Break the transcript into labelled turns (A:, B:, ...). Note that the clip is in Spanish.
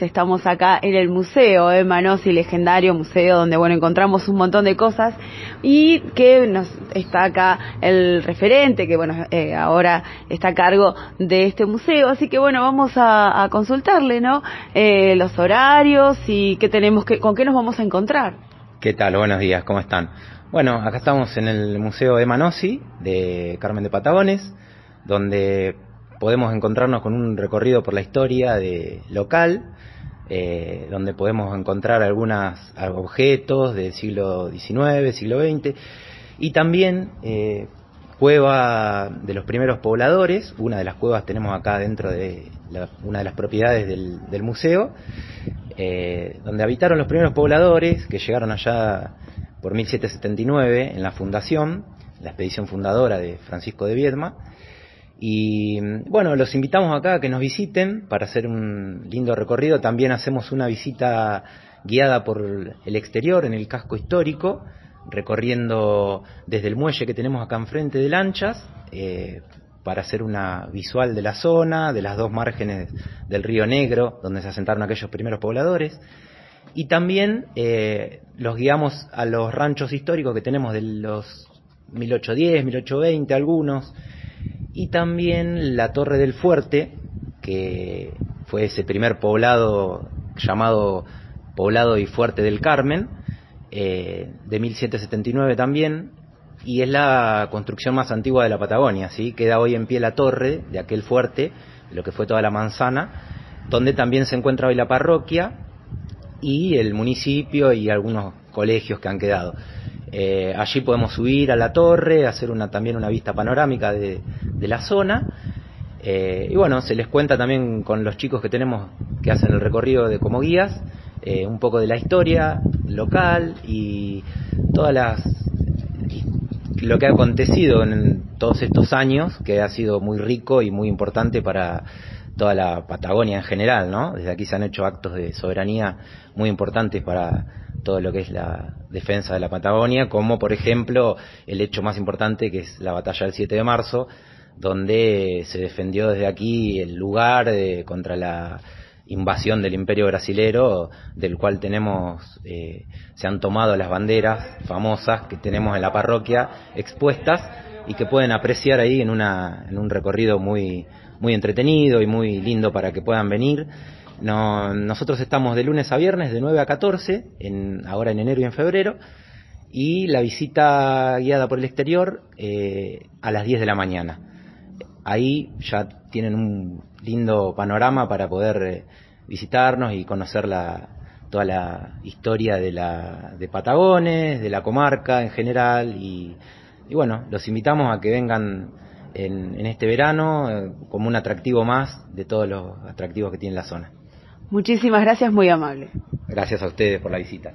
A: Estamos acá en el museo, eh, Manossi, legendario museo, donde bueno encontramos un montón de cosas y que nos está acá el referente, que bueno eh, ahora está a cargo de este museo, así que bueno vamos a, consultarle, ¿no? Eh, los horarios y qué tenemos que, con qué nos vamos a encontrar.
B: ¿Qué tal? Buenos días, ¿cómo están? Bueno, acá estamos en el museo de Manossi de Carmen de Patagones, donde podemos encontrarnos con un recorrido por la historia de local, eh, donde podemos encontrar algunos objetos del siglo XIX, siglo XX, y también eh, cueva de los primeros pobladores, una de las cuevas tenemos acá dentro de una de las propiedades del, museo, eh, donde habitaron los primeros pobladores que llegaron allá por 1779 en la fundación, la expedición fundadora de Francisco de Viedma, y bueno, los invitamos acá a que nos visiten para hacer un lindo recorrido. También hacemos una visita guiada por el exterior, en el casco histórico, recorriendo desde el muelle que tenemos acá enfrente de lanchas, eh, para hacer una visual de la zona, de las dos márgenes del río Negro, donde se asentaron aquellos primeros pobladores. Y también eh, los guiamos a los ranchos históricos que tenemos de los 1810, 1820, algunos, y también la Torre del Fuerte, que fue ese primer poblado llamado Poblado y Fuerte del Carmen, eh, de 1779 también, y es la construcción más antigua de la Patagonia, ¿sí? Queda hoy en pie la torre de aquel fuerte, lo que fue toda la manzana, donde también se encuentra hoy la parroquia y el municipio y algunos colegios que han quedado. Eh, allí podemos subir a la torre, hacer una, también una vista panorámica de, la zona. Eh, y bueno, se les cuenta también con los chicos que tenemos que hacen el recorrido de como guías, eh, un poco de la historia local y todas las lo que ha acontecido en todos estos años, que ha sido muy rico y muy importante para toda la Patagonia en general, ¿no? Desde aquí se han hecho actos de soberanía muy importantes para todo lo que es la defensa de la Patagonia, como por ejemplo el hecho más importante que es la batalla del 7 de marzo, donde se defendió desde aquí el lugar eh, contra la invasión del imperio brasilero, del cual tenemos, eh, se han tomado las banderas famosas que tenemos en la parroquia expuestas y que pueden apreciar ahí en, una, en un recorrido muy, muy entretenido y muy lindo para que puedan venir. No, nosotros estamos de lunes a viernes de 9 a 14, en, ahora en enero y en febrero, y la visita guiada por el exterior eh, a las 10 de la mañana. Ahí ya tienen un lindo panorama para poder eh, visitarnos y conocer la, toda la historia de, la, de Patagones, de la comarca en general, y, y bueno, los invitamos a que vengan en, en este verano eh, como un atractivo más de todos los atractivos que tiene la zona.
A: Muchísimas gracias, muy amable.
B: Gracias a ustedes por la visita.